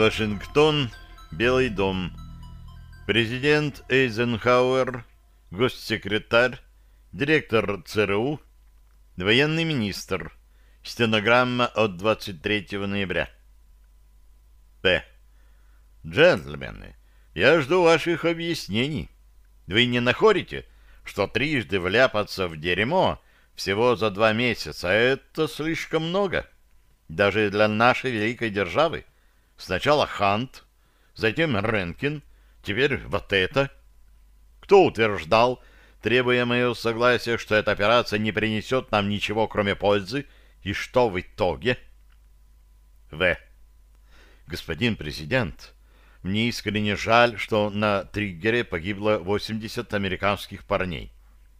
Вашингтон, Белый дом. Президент Эйзенхауэр, госсекретарь, директор ЦРУ, военный министр. Стенограмма от 23 ноября. П. Джентльмены, я жду ваших объяснений. Вы не находите, что трижды вляпаться в дерьмо всего за два месяца — это слишком много? Даже для нашей великой державы. Сначала Хант, затем Ренкин, теперь вот это. Кто утверждал, требуя моего согласия, что эта операция не принесет нам ничего, кроме пользы, и что в итоге? В. Господин президент, мне искренне жаль, что на триггере погибло 80 американских парней.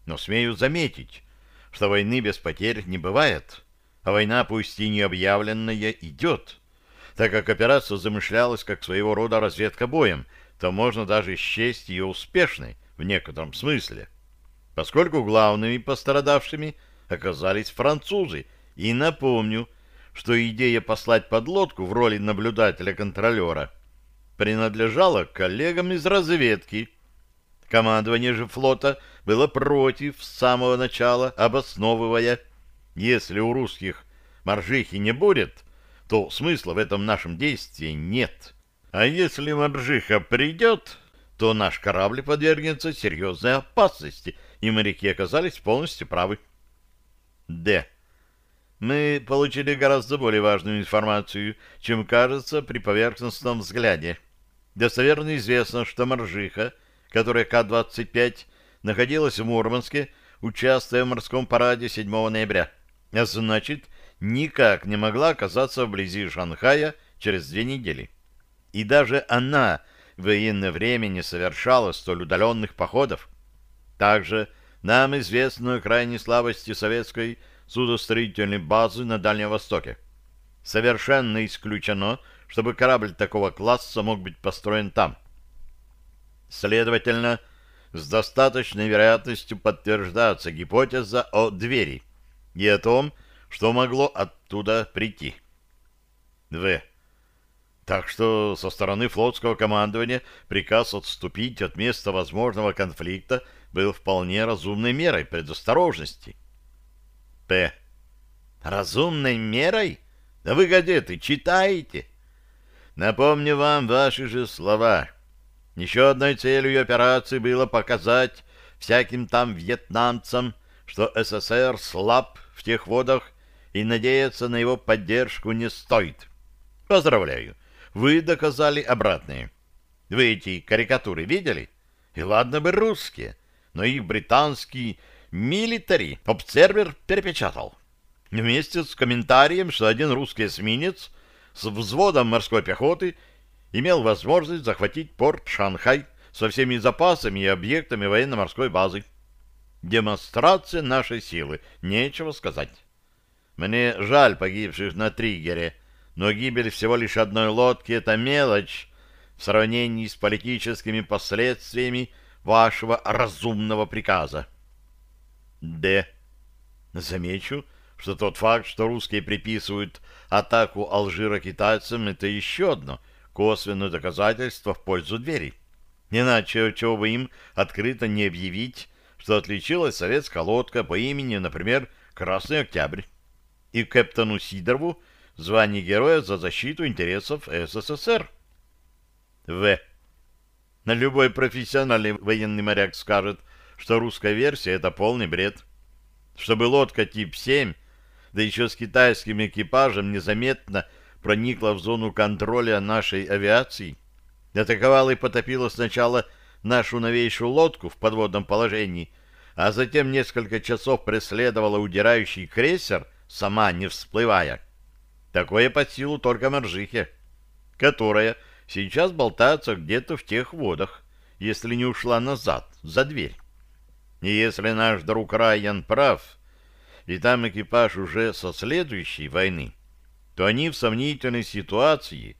Но смею заметить, что войны без потерь не бывает, а война, пусть и не объявленная, идет. Так как операция замышлялась как своего рода разведка боем, то можно даже счесть ее успешной в некотором смысле, поскольку главными пострадавшими оказались французы. И напомню, что идея послать подлодку в роли наблюдателя-контролера принадлежала коллегам из разведки. Командование же флота было против с самого начала, обосновывая, если у русских моржихи не будет, то смысла в этом нашем действии нет. А если Маржиха придет, то наш корабль подвергнется серьезной опасности, и моряки оказались полностью правы. Д. Мы получили гораздо более важную информацию, чем кажется при поверхностном взгляде. Достоверно известно, что Маржиха, которая К-25, находилась в Мурманске, участвуя в морском параде 7 ноября. А значит, никак не могла оказаться вблизи Шанхая через две недели. И даже она в военное время не совершала столь удаленных походов. Также нам известно о крайней слабости советской судостроительной базы на Дальнем Востоке. Совершенно исключено, чтобы корабль такого класса мог быть построен там. Следовательно, с достаточной вероятностью подтверждается гипотеза о двери и о том, что могло оттуда прийти. В. Так что со стороны флотского командования приказ отступить от места возможного конфликта был вполне разумной мерой предосторожности. П. Разумной мерой? Да вы газеты читаете? Напомню вам ваши же слова. Еще одной целью операции было показать всяким там вьетнамцам, что СССР слаб в тех водах, и надеяться на его поддержку не стоит. Поздравляю, вы доказали обратное. Вы эти карикатуры видели? И ладно бы русские, но их британский милитари обсервер перепечатал. Вместе с комментарием, что один русский эсминец с взводом морской пехоты имел возможность захватить порт Шанхай со всеми запасами и объектами военно-морской базы. Демонстрация нашей силы, нечего сказать. Мне жаль погибших на триггере, но гибель всего лишь одной лодки — это мелочь в сравнении с политическими последствиями вашего разумного приказа. Д. Замечу, что тот факт, что русские приписывают атаку Алжира китайцам, это еще одно косвенное доказательство в пользу двери. Иначе чего бы им открыто не объявить, что отличилась советская лодка по имени, например, «Красный Октябрь» и капитану Сидорову звание Героя за защиту интересов СССР. В. На любой профессиональный военный моряк скажет, что русская версия — это полный бред. Чтобы лодка тип 7, да еще с китайским экипажем, незаметно проникла в зону контроля нашей авиации, атаковала и потопила сначала нашу новейшую лодку в подводном положении, а затем несколько часов преследовала удирающий крейсер — сама не всплывая. Такое под силу только Моржихе, которая сейчас болтается где-то в тех водах, если не ушла назад, за дверь. И если наш друг Райан прав, и там экипаж уже со следующей войны, то они в сомнительной ситуации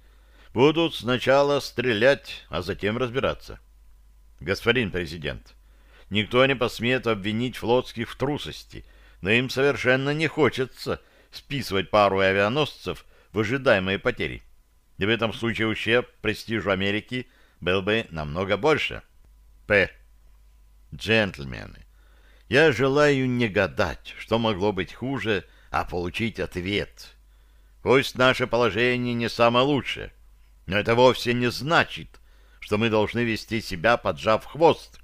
будут сначала стрелять, а затем разбираться. Господин президент, никто не посмеет обвинить флотских в трусости — но им совершенно не хочется списывать пару авианосцев в ожидаемые потери. И в этом случае ущерб престижу Америки был бы намного больше. П. Джентльмены, я желаю не гадать, что могло быть хуже, а получить ответ. Пусть наше положение не самое лучшее, но это вовсе не значит, что мы должны вести себя, поджав хвост.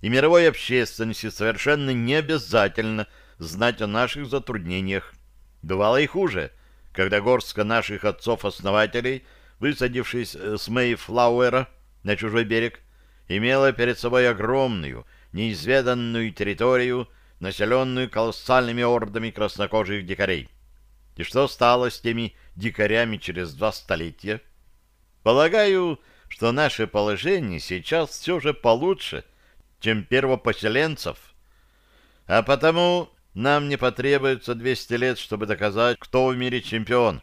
И мировой общественности совершенно не обязательно знать о наших затруднениях. Бывало и хуже, когда горстка наших отцов-основателей, высадившись с Мейфлауэра на чужой берег, имела перед собой огромную, неизведанную территорию, населенную колоссальными ордами краснокожих дикарей. И что стало с теми дикарями через два столетия? Полагаю, что наше положение сейчас все же получше, чем первопоселенцев. А потому нам не потребуется 200 лет, чтобы доказать, кто в мире чемпион.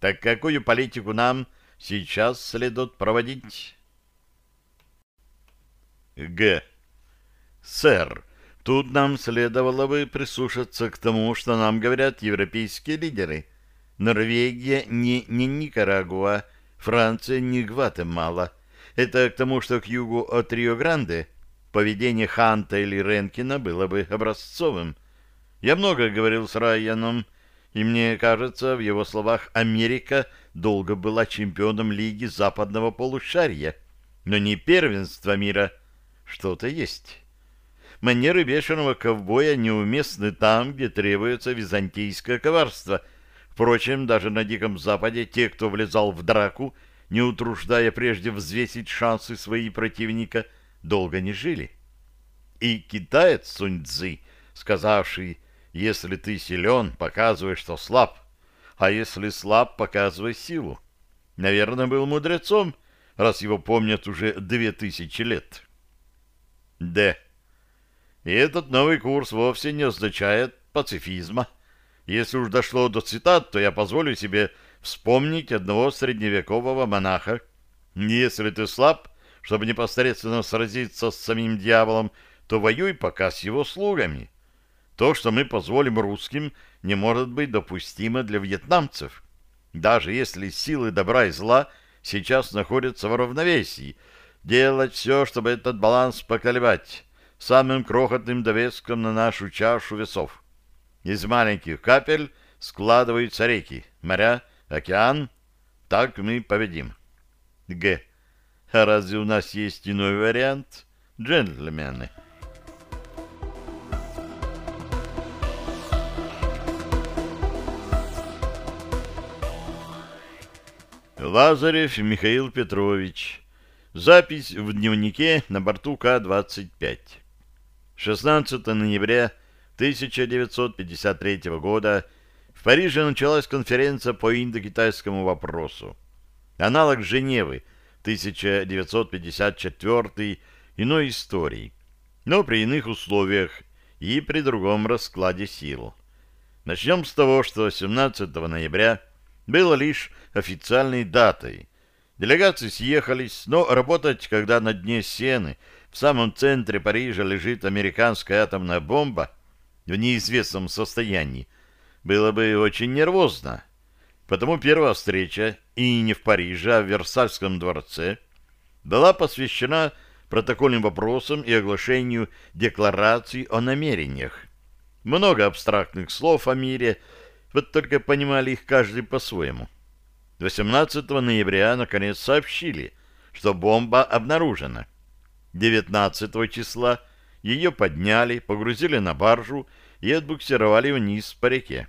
Так какую политику нам сейчас следует проводить? Г. Сэр, тут нам следовало бы прислушаться к тому, что нам говорят европейские лидеры. Норвегия не, не Никарагуа, Франция не Гватемала. Это к тому, что к югу от Рио-Гранде поведение Ханта или Ренкина было бы образцовым. Я много говорил с Райаном, и мне кажется, в его словах Америка долго была чемпионом Лиги Западного полушария, но не первенства мира. Что-то есть. Манеры бешеного ковбоя неуместны там, где требуется византийское коварство — Впрочем, даже на Диком Западе те, кто влезал в драку, не утруждая прежде взвесить шансы свои противника, долго не жили. И китаец Сунь Цзы, сказавший, если ты силен, показывай, что слаб, а если слаб, показывай силу, наверное, был мудрецом, раз его помнят уже две тысячи лет. Д. И этот новый курс вовсе не означает пацифизма. Если уж дошло до цитат, то я позволю себе вспомнить одного средневекового монаха. Если ты слаб, чтобы непосредственно сразиться с самим дьяволом, то воюй пока с его слугами. То, что мы позволим русским, не может быть допустимо для вьетнамцев. Даже если силы добра и зла сейчас находятся в равновесии, делать все, чтобы этот баланс поколебать, самым крохотным довеском на нашу чашу весов. Из маленьких капель складываются реки, моря, океан. Так мы победим. Г. А разве у нас есть иной вариант? Джентльмены. Лазарев Михаил Петрович. Запись в дневнике на борту К-25. 16 ноября 1953 года в Париже началась конференция по индокитайскому вопросу. Аналог Женевы 1954 иной истории, но при иных условиях и при другом раскладе сил. Начнем с того, что 17 ноября было лишь официальной датой. Делегации съехались, но работать, когда на дне сены в самом центре Парижа лежит американская атомная бомба – в неизвестном состоянии, было бы очень нервозно. Потому первая встреча, и не в Париже, а в Версальском дворце, была посвящена протокольным вопросам и оглашению деклараций о намерениях. Много абстрактных слов о мире, вот только понимали их каждый по-своему. 18 ноября наконец сообщили, что бомба обнаружена. 19 числа ее подняли, погрузили на баржу и отбуксировали вниз по реке.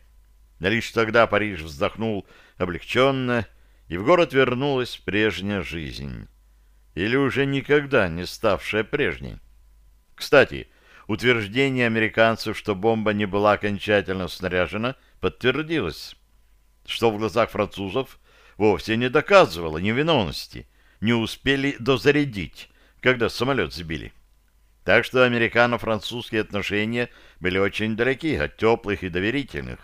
Лишь тогда Париж вздохнул облегченно, и в город вернулась прежняя жизнь. Или уже никогда не ставшая прежней. Кстати, утверждение американцев, что бомба не была окончательно снаряжена, подтвердилось, что в глазах французов вовсе не доказывало невиновности, не успели дозарядить, когда самолет сбили. Так что американо-французские отношения были очень далеки от теплых и доверительных,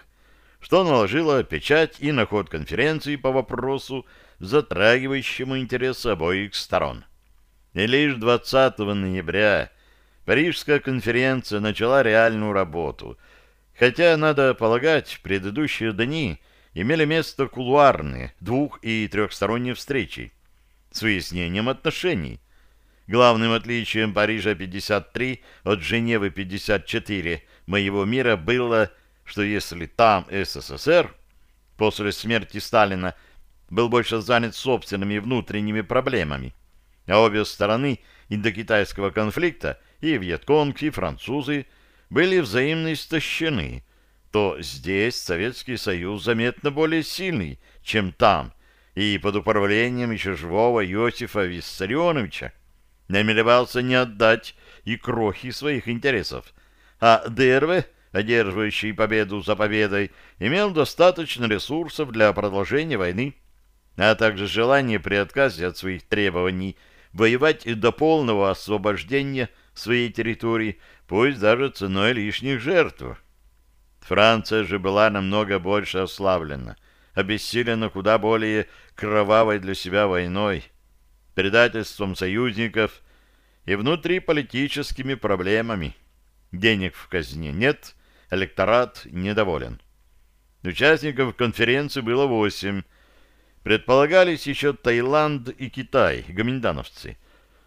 что наложило печать и на ход конференции по вопросу, затрагивающему интересы обоих сторон. И лишь 20 ноября Парижская конференция начала реальную работу, хотя, надо полагать, предыдущие дни имели место кулуарные двух- и трехсторонние встречи с выяснением отношений. Главным отличием Парижа 53 от Женевы 54 моего мира было, что если там СССР после смерти Сталина был больше занят собственными внутренними проблемами, а обе стороны индокитайского конфликта, и Вьетконг, и французы, были взаимно истощены, то здесь Советский Союз заметно более сильный, чем там, и под управлением еще живого Иосифа Виссарионовича намеревался не отдать и крохи своих интересов, а ДРВ, одерживающий победу за победой, имел достаточно ресурсов для продолжения войны, а также желание при отказе от своих требований воевать до полного освобождения своей территории, пусть даже ценой лишних жертв. Франция же была намного больше ослаблена, обессилена куда более кровавой для себя войной, предательством союзников и внутриполитическими проблемами. Денег в казне нет, электорат недоволен. Участников конференции было восемь. Предполагались еще Таиланд и Китай, гоминдановцы.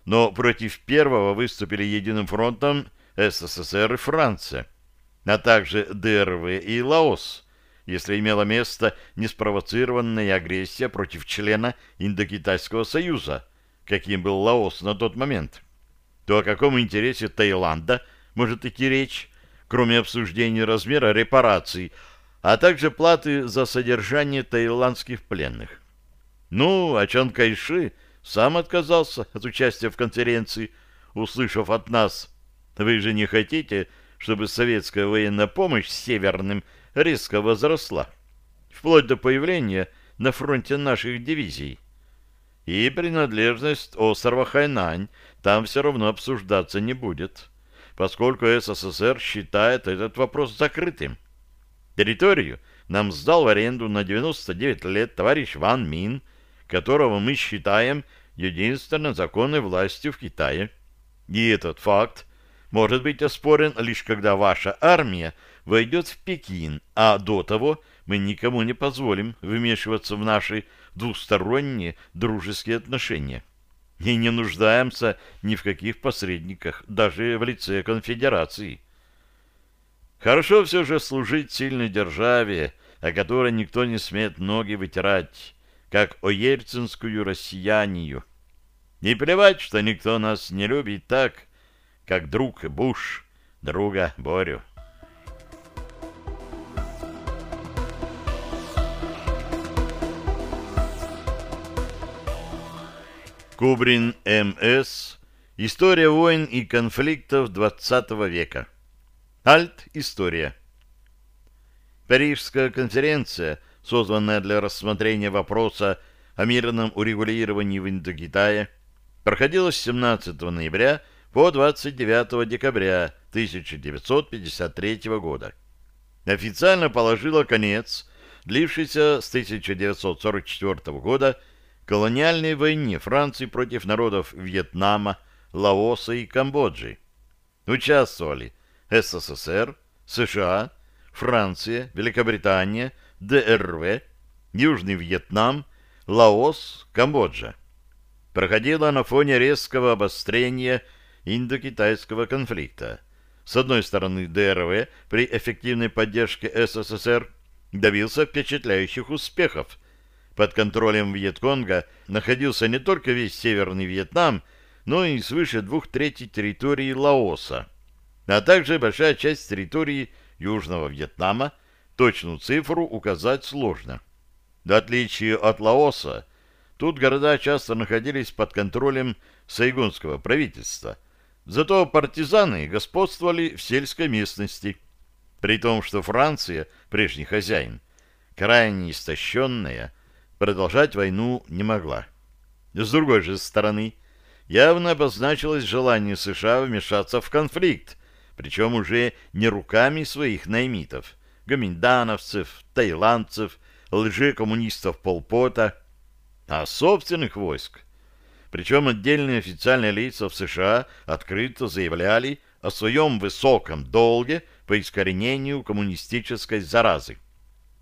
Но против первого выступили единым фронтом СССР и Франция, а также ДРВ и Лаос, если имела место неспровоцированная агрессия против члена Индокитайского союза, каким был Лаос на тот момент. То о каком интересе Таиланда может идти речь, кроме обсуждения размера репараций, а также платы за содержание таиландских пленных. Ну, а Чан Кайши сам отказался от участия в конференции, услышав от нас, вы же не хотите, чтобы советская военная помощь северным резко возросла, вплоть до появления на фронте наших дивизий. И принадлежность острова Хайнань там все равно обсуждаться не будет, поскольку СССР считает этот вопрос закрытым. Территорию нам сдал в аренду на 99 лет товарищ Ван Мин, которого мы считаем единственной законной властью в Китае. И этот факт может быть оспорен лишь когда ваша армия войдет в Пекин, а до того мы никому не позволим вмешиваться в наши двусторонние дружеские отношения. И не нуждаемся ни в каких посредниках, даже в лице конфедерации. Хорошо все же служить сильной державе, о которой никто не смеет ноги вытирать, как о ельцинскую россиянию. Не плевать, что никто нас не любит так, как друг Буш, друга Борю. Кубрин М.С. История войн и конфликтов XX века. Альт-история. Парижская конференция, созванная для рассмотрения вопроса о мирном урегулировании в Индокитае, проходила с 17 ноября по 29 декабря 1953 года. Официально положила конец длившейся с 1944 года колониальной войне Франции против народов Вьетнама, Лаоса и Камбоджи. Участвовали СССР, США, Франция, Великобритания, ДРВ, Южный Вьетнам, Лаос, Камбоджа. Проходила на фоне резкого обострения индокитайского конфликта. С одной стороны, ДРВ при эффективной поддержке СССР добился впечатляющих успехов – под контролем Вьетконга находился не только весь Северный Вьетнам, но и свыше двух третей территории Лаоса, а также большая часть территории Южного Вьетнама, точную цифру указать сложно. В отличие от Лаоса, тут города часто находились под контролем сайгонского правительства, зато партизаны господствовали в сельской местности, при том, что Франция, прежний хозяин, крайне истощенная, продолжать войну не могла. С другой же стороны, явно обозначилось желание США вмешаться в конфликт, причем уже не руками своих наймитов, гоминдановцев, таиландцев, лжекоммунистов Полпота, а собственных войск. Причем отдельные официальные лица в США открыто заявляли о своем высоком долге по искоренению коммунистической заразы.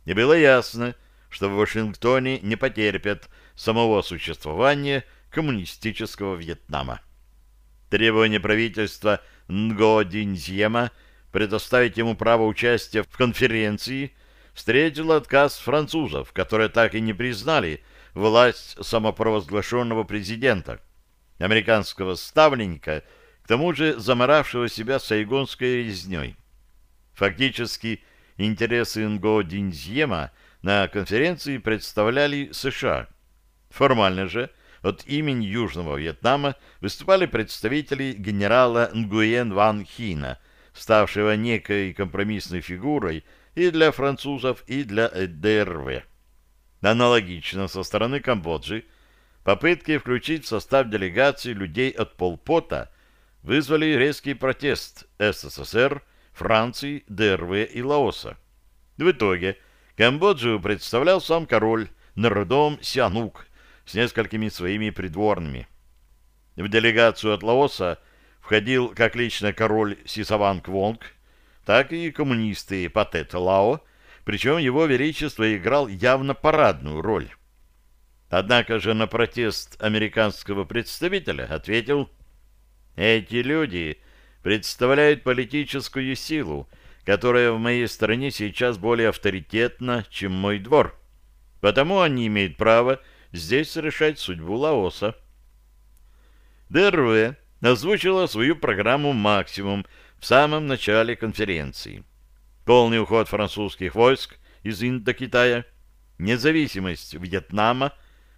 И было ясно, что в Вашингтоне не потерпят самого существования коммунистического Вьетнама. Требование правительства Нго Диньзьема предоставить ему право участия в конференции встретил отказ французов, которые так и не признали власть самопровозглашенного президента, американского ставленника, к тому же заморавшего себя сайгонской резней. Фактически, интересы Нго Диньзьема на конференции представляли США. Формально же от имени Южного Вьетнама выступали представители генерала Нгуен Ван Хина, ставшего некой компромиссной фигурой и для французов, и для ДРВ. Аналогично со стороны Камбоджи попытки включить в состав делегации людей от Полпота вызвали резкий протест СССР, Франции, ДРВ и Лаоса. В итоге Камбоджу представлял сам король Народом Сианук, с несколькими своими придворными. В делегацию от Лаоса входил как лично король Сисаван Квонг, так и коммунисты Патет Лао, причем его величество играл явно парадную роль. Однако же на протест американского представителя ответил «Эти люди представляют политическую силу, которая в моей стране сейчас более авторитетна, чем мой двор. Потому они имеют право здесь решать судьбу Лаоса. ДРВ озвучила свою программу «Максимум» в самом начале конференции. Полный уход французских войск из Индокитая, независимость Вьетнама,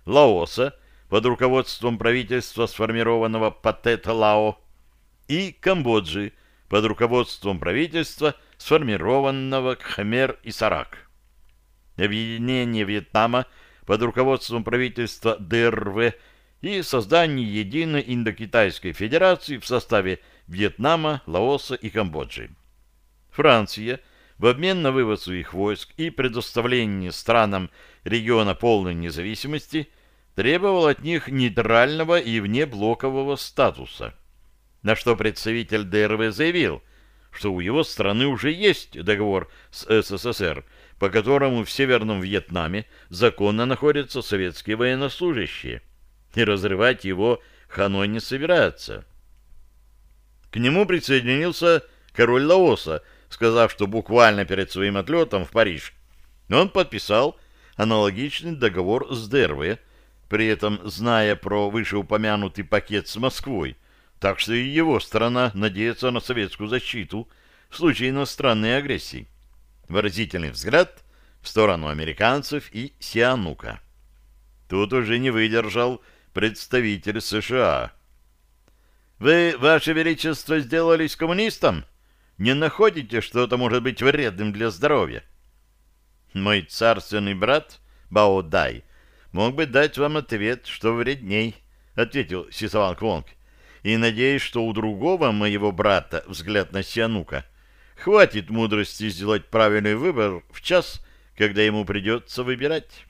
Лаоса под руководством правительства, сформированного Патета Лао, и Камбоджи под руководством правительства, сформированного Кхмер и Сарак. Объединение Вьетнама – под руководством правительства ДРВ и создание единой Индокитайской Федерации в составе Вьетнама, Лаоса и Камбоджи. Франция в обмен на вывод своих войск и предоставление странам региона полной независимости требовала от них нейтрального и внеблокового статуса. На что представитель ДРВ заявил, что у его страны уже есть договор с СССР – по которому в Северном Вьетнаме законно находятся советские военнослужащие, и разрывать его Ханой не собирается. К нему присоединился король Лаоса, сказав, что буквально перед своим отлетом в Париж он подписал аналогичный договор с ДРВ, при этом зная про вышеупомянутый пакет с Москвой, так что и его страна надеется на советскую защиту в случае иностранной агрессии выразительный взгляд в сторону американцев и Сианука. Тут уже не выдержал представитель США. «Вы, Ваше Величество, сделались коммунистом? Не находите, что это может быть вредным для здоровья?» «Мой царственный брат Бао Дай мог бы дать вам ответ, что вредней», — ответил Сисаван Квонг. «И надеюсь, что у другого моего брата взгляд на Сианука Хватит мудрости сделать правильный выбор в час, когда ему придется выбирать.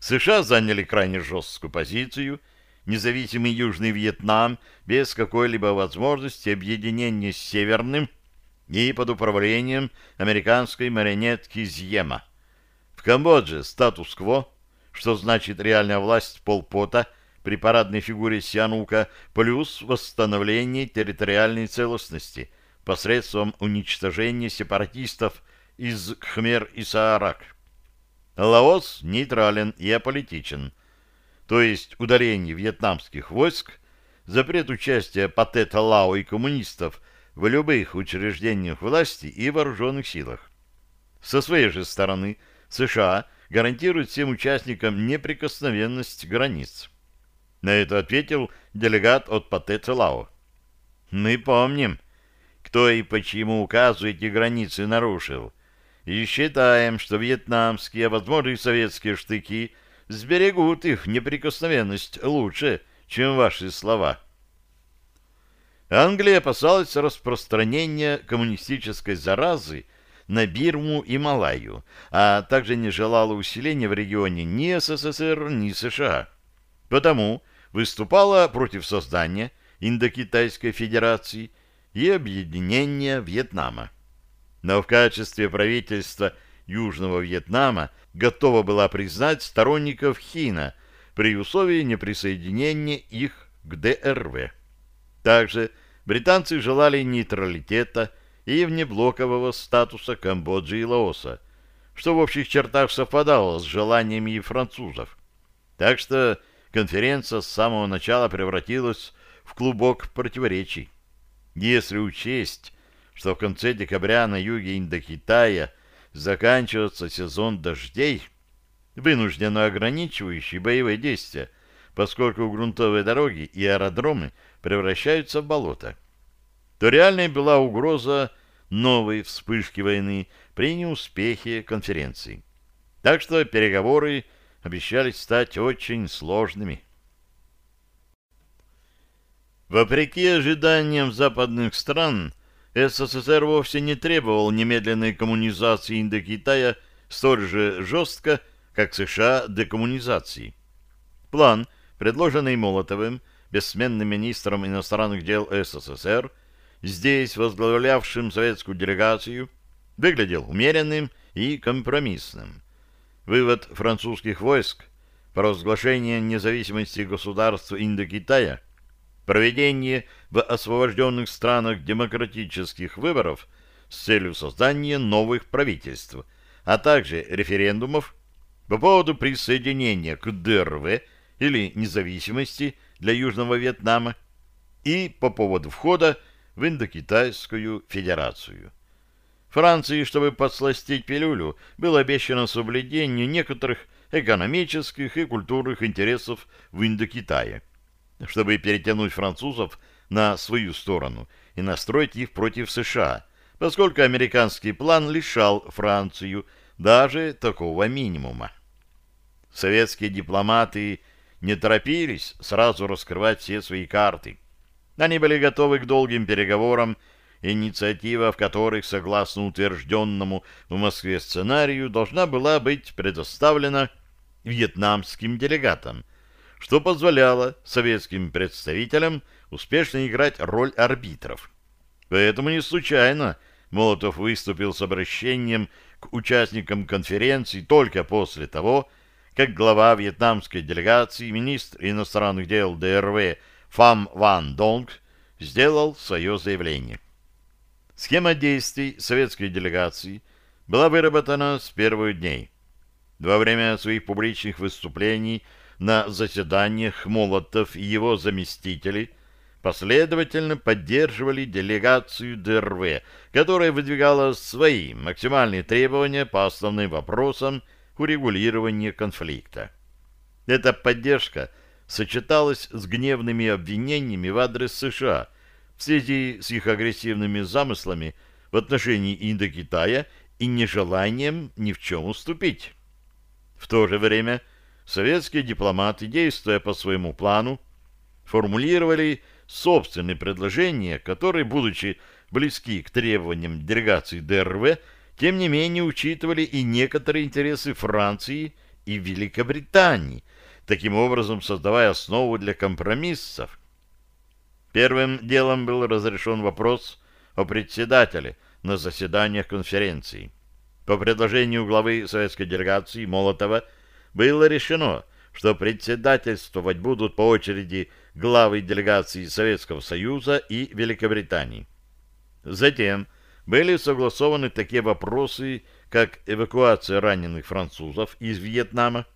США заняли крайне жесткую позицию, независимый Южный Вьетнам без какой-либо возможности объединения с Северным и под управлением американской марионетки Зьема. В Камбодже статус-кво, что значит реальная власть Полпота при парадной фигуре Сианука, плюс восстановление территориальной целостности – посредством уничтожения сепаратистов из Khmer и Саарак. Лаос нейтрален и аполитичен, то есть удаление вьетнамских войск, запрет участия Патета Лао и коммунистов в любых учреждениях власти и вооруженных силах. Со своей же стороны США гарантирует всем участникам неприкосновенность границ. На это ответил делегат от Патета Лао. Мы помним, кто и почему указу эти границы нарушил, и считаем, что вьетнамские, а возможно и советские штыки сберегут их неприкосновенность лучше, чем ваши слова. Англия опасалась распространения коммунистической заразы на Бирму и Малайю, а также не желала усиления в регионе ни СССР, ни США. Потому выступала против создания Индокитайской Федерации и объединения Вьетнама. Но в качестве правительства Южного Вьетнама готова была признать сторонников Хина при условии неприсоединения их к ДРВ. Также британцы желали нейтралитета и внеблокового статуса Камбоджи и Лаоса, что в общих чертах совпадало с желаниями французов. Так что конференция с самого начала превратилась в клубок противоречий. Если учесть, что в конце декабря на юге Индокитая заканчивается сезон дождей, вынужденно ограничивающий боевые действия, поскольку грунтовые дороги и аэродромы превращаются в болото, то реальной была угроза новой вспышки войны при неуспехе конференции. Так что переговоры обещали стать очень сложными. Вопреки ожиданиям западных стран, СССР вовсе не требовал немедленной коммунизации Индокитая столь же жестко, как США декоммунизации. План, предложенный Молотовым, бессменным министром иностранных дел СССР, здесь возглавлявшим советскую делегацию, выглядел умеренным и компромиссным. Вывод французских войск, провозглашение независимости государства Индокитая, проведение в освобожденных странах демократических выборов с целью создания новых правительств, а также референдумов по поводу присоединения к ДРВ или независимости для Южного Вьетнама и по поводу входа в Индокитайскую Федерацию. Франции, чтобы подсластить пилюлю, было обещано соблюдение некоторых экономических и культурных интересов в Индокитае, чтобы перетянуть французов на свою сторону и настроить их против США, поскольку американский план лишал Францию даже такого минимума. Советские дипломаты не торопились сразу раскрывать все свои карты. Они были готовы к долгим переговорам, инициатива в которых, согласно утвержденному в Москве сценарию, должна была быть предоставлена вьетнамским делегатам, что позволяло советским представителям успешно играть роль арбитров. Поэтому не случайно Молотов выступил с обращением к участникам конференции только после того, как глава вьетнамской делегации, министр иностранных дел ДРВ Фам Ван Донг сделал свое заявление. Схема действий советской делегации была выработана с первых дней. Во время своих публичных выступлений на заседаниях Молотов и его заместители последовательно поддерживали делегацию ДРВ, которая выдвигала свои максимальные требования по основным вопросам урегулирования конфликта. Эта поддержка сочеталась с гневными обвинениями в адрес США в связи с их агрессивными замыслами в отношении Индокитая и нежеланием ни в чем уступить. В то же время советские дипломаты, действуя по своему плану, формулировали собственные предложения, которые, будучи близки к требованиям делегации ДРВ, тем не менее учитывали и некоторые интересы Франции и Великобритании, таким образом создавая основу для компромиссов. Первым делом был разрешен вопрос о председателе на заседаниях конференции. По предложению главы советской делегации Молотова было решено, что председательствовать будут по очереди главы делегации Советского Союза и Великобритании. Затем были согласованы такие вопросы, как эвакуация раненых французов из Вьетнама,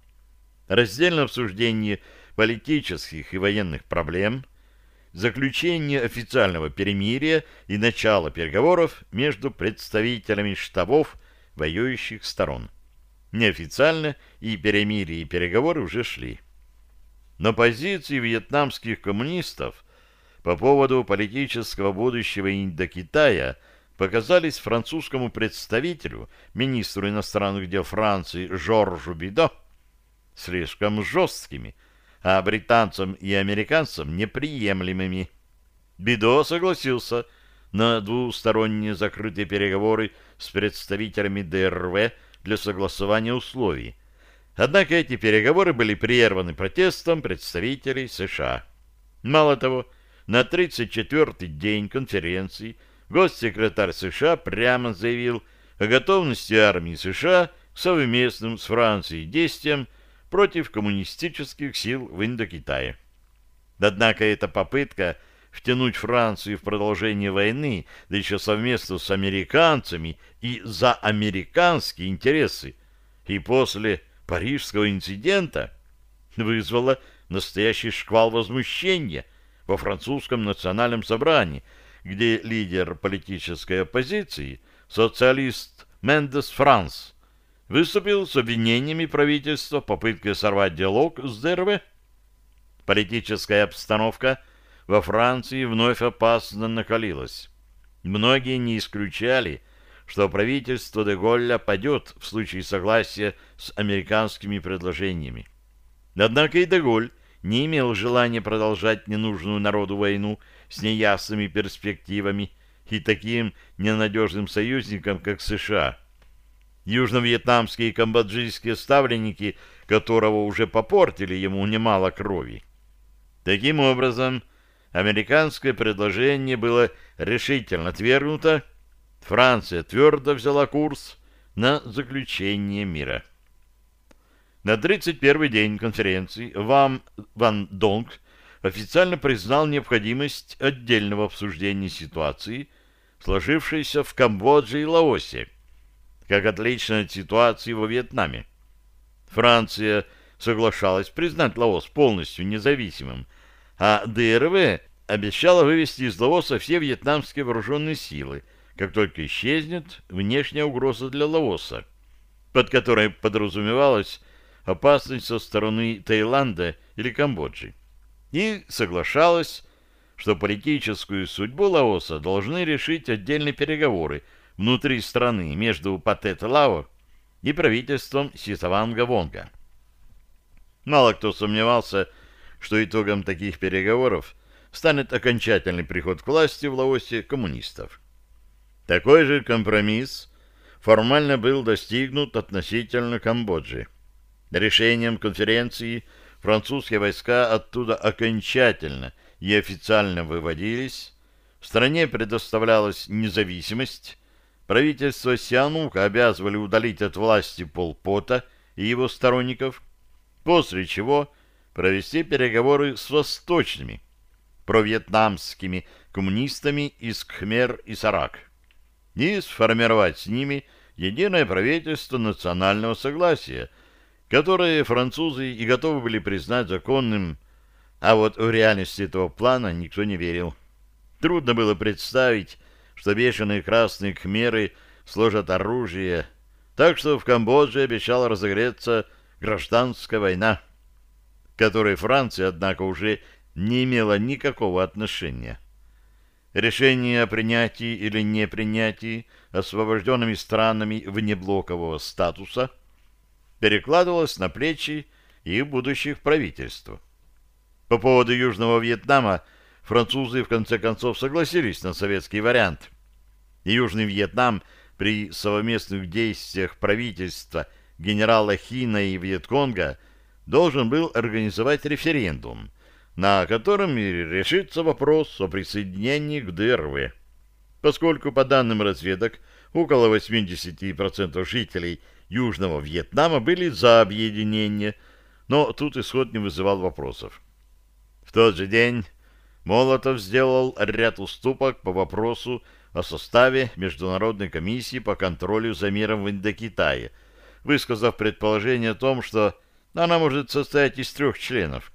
раздельное обсуждение политических и военных проблем, заключение официального перемирия и начало переговоров между представителями штабов воюющих сторон. Неофициально и перемирие, и переговоры уже шли. Но позиции вьетнамских коммунистов по поводу политического будущего Индокитая – показались французскому представителю, министру иностранных дел Франции Жоржу Бидо, слишком жесткими, а британцам и американцам неприемлемыми. Бидо согласился на двусторонние закрытые переговоры с представителями ДРВ для согласования условий. Однако эти переговоры были прерваны протестом представителей США. Мало того, на 34-й день конференции – госсекретарь США прямо заявил, о готовности армии США к совместным с Францией действиям против коммунистических сил в Индокитае. Однако эта попытка втянуть Францию в продолжение войны, да еще совместно с американцами и за американские интересы, и после Парижского инцидента вызвала настоящий шквал возмущения во французском национальном собрании, где лидер политической оппозиции, социалист Мендес Франс, выступил с обвинениями правительства в попытке сорвать диалог с ДРВ. Политическая обстановка во Франции вновь опасно накалилась. Многие не исключали, что правительство де Голля падет в случае согласия с американскими предложениями. Однако и де Голь не имел желания продолжать ненужную народу войну с неясными перспективами и таким ненадежным союзником, как США. Южно-вьетнамские и камбоджийские ставленники, которого уже попортили ему немало крови. Таким образом, американское предложение было решительно отвергнуто, Франция твердо взяла курс на заключение мира. На 31-й день конференции Вам Ван Донг официально признал необходимость отдельного обсуждения ситуации, сложившейся в Камбодже и Лаосе, как отличной от ситуации во Вьетнаме. Франция соглашалась признать Лаос полностью независимым, а ДРВ обещала вывести из Лаоса все вьетнамские вооруженные силы, как только исчезнет внешняя угроза для Лаоса, под которой подразумевалась опасность со стороны Таиланда или Камбоджи, и соглашалась, что политическую судьбу Лаоса должны решить отдельные переговоры внутри страны между Патет-Лао и правительством Сисаванга-Вонга. Мало кто сомневался, что итогом таких переговоров станет окончательный приход к власти в Лаосе коммунистов. Такой же компромисс формально был достигнут относительно Камбоджи. Решением конференции французские войска оттуда окончательно и официально выводились, в стране предоставлялась независимость, правительство Сианука обязывали удалить от власти Полпота и его сторонников, после чего провести переговоры с восточными, провьетнамскими коммунистами из Кхмер и Сарак и сформировать с ними единое правительство национального согласия – которые французы и готовы были признать законным, а вот в реальности этого плана никто не верил. Трудно было представить, что бешеные красные кхмеры сложат оружие, так что в Камбодже обещала разогреться гражданская война, которой Франция, однако, уже не имела никакого отношения. Решение о принятии или непринятии освобожденными странами внеблокового статуса – перекладывалось на плечи их будущих правительств. По поводу Южного Вьетнама французы в конце концов согласились на советский вариант. Южный Вьетнам при совместных действиях правительства генерала Хина и Вьетконга должен был организовать референдум, на котором решится вопрос о присоединении к ДРВ. Поскольку, по данным разведок, около 80% жителей – Южного Вьетнама были за объединение, но тут исход не вызывал вопросов. В тот же день Молотов сделал ряд уступок по вопросу о составе Международной комиссии по контролю за миром в Индокитае, высказав предположение о том, что она может состоять из трех членов.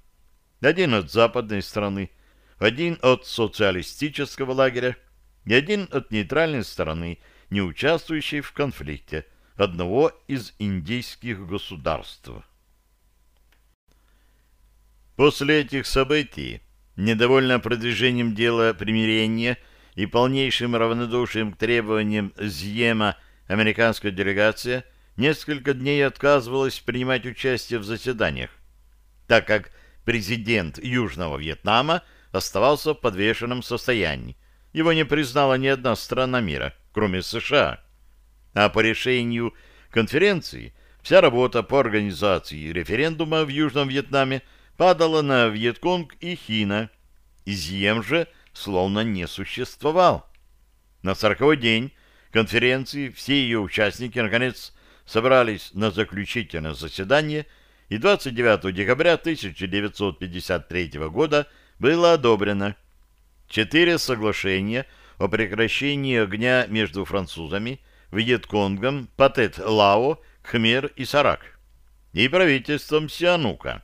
Один от западной страны, один от социалистического лагеря и один от нейтральной стороны, не участвующей в конфликте – одного из индийских государств. После этих событий, недовольно продвижением дела примирения и полнейшим равнодушием к требованиям Зьема американская делегация несколько дней отказывалась принимать участие в заседаниях, так как президент Южного Вьетнама оставался в подвешенном состоянии. Его не признала ни одна страна мира, кроме США а по решению конференции вся работа по организации референдума в Южном Вьетнаме падала на Вьетконг и Хина. Изъем же словно не существовал. На сороковой день конференции все ее участники, наконец, собрались на заключительное заседание, и 29 декабря 1953 года было одобрено четыре соглашения о прекращении огня между французами, Вьетконгом, Патет-Лао, Хмер и Сарак и правительством Сианука.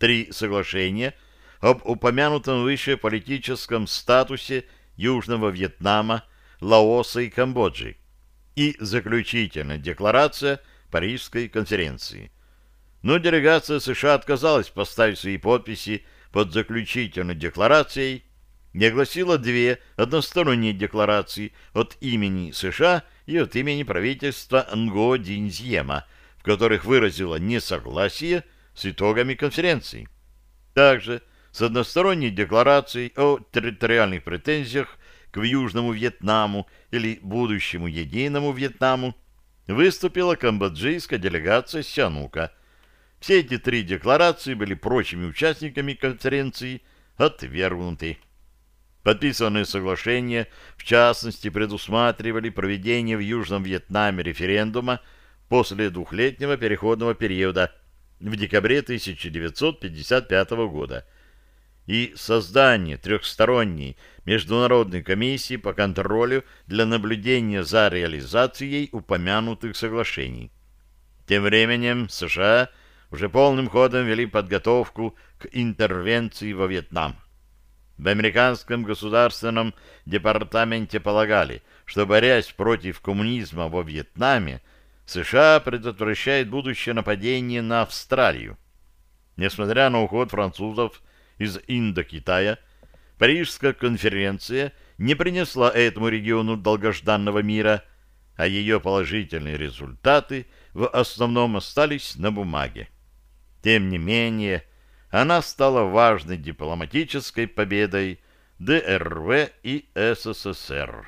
Три соглашения об упомянутом выше политическом статусе Южного Вьетнама, Лаоса и Камбоджи и заключительная декларация Парижской конференции. Но делегация США отказалась поставить свои подписи под заключительной декларацией, не огласила две односторонние декларации от имени США и от имени правительства Нго Динзьема, в которых выразила несогласие с итогами конференции. Также с односторонней декларацией о территориальных претензиях к Южному Вьетнаму или будущему единому Вьетнаму выступила камбоджийская делегация Сянука. Все эти три декларации были прочими участниками конференции отвергнуты. Подписанные соглашения, в частности, предусматривали проведение в Южном Вьетнаме референдума после двухлетнего переходного периода в декабре 1955 года и создание трехсторонней Международной комиссии по контролю для наблюдения за реализацией упомянутых соглашений. Тем временем США уже полным ходом вели подготовку к интервенции во Вьетнам. В американском государственном департаменте полагали, что, борясь против коммунизма во Вьетнаме, США предотвращает будущее нападение на Австралию. Несмотря на уход французов из Индокитая, Парижская конференция не принесла этому региону долгожданного мира, а ее положительные результаты в основном остались на бумаге. Тем не менее, она стала важной дипломатической победой ДРВ и СССР.